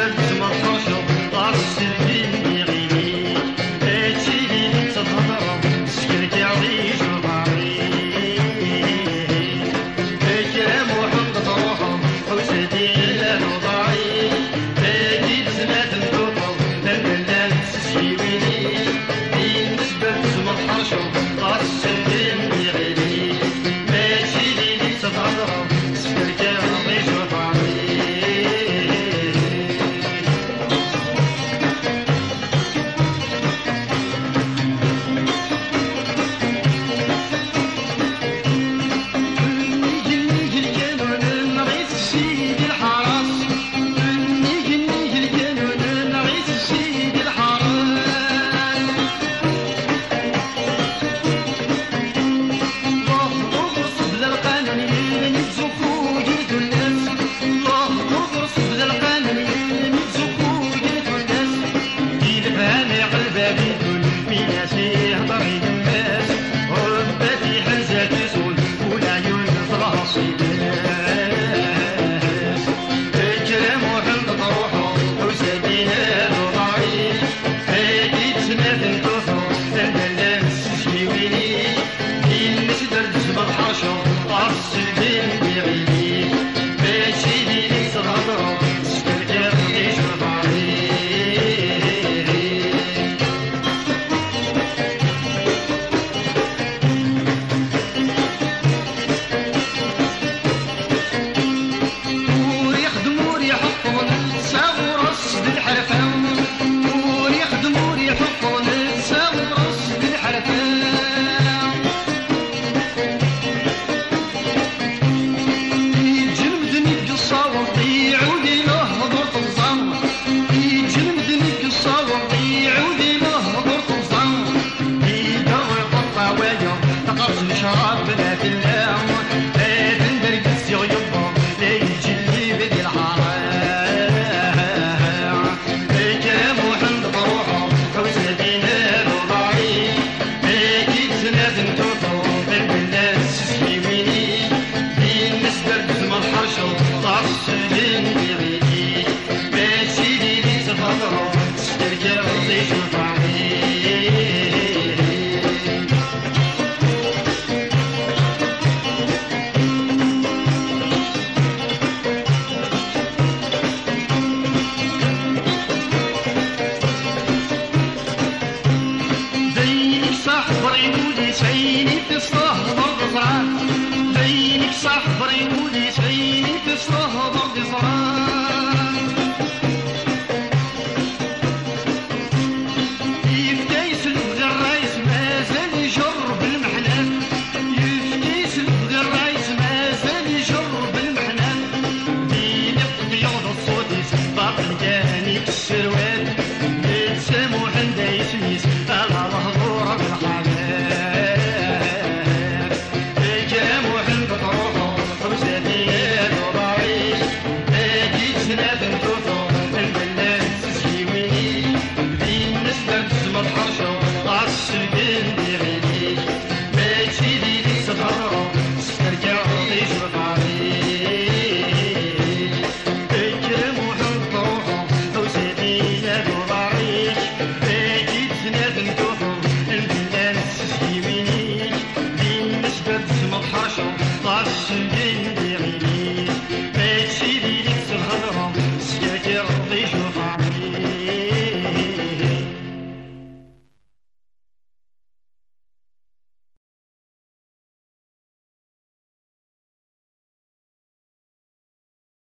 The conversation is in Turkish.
sercu ma certamente. Fucking dead. been given.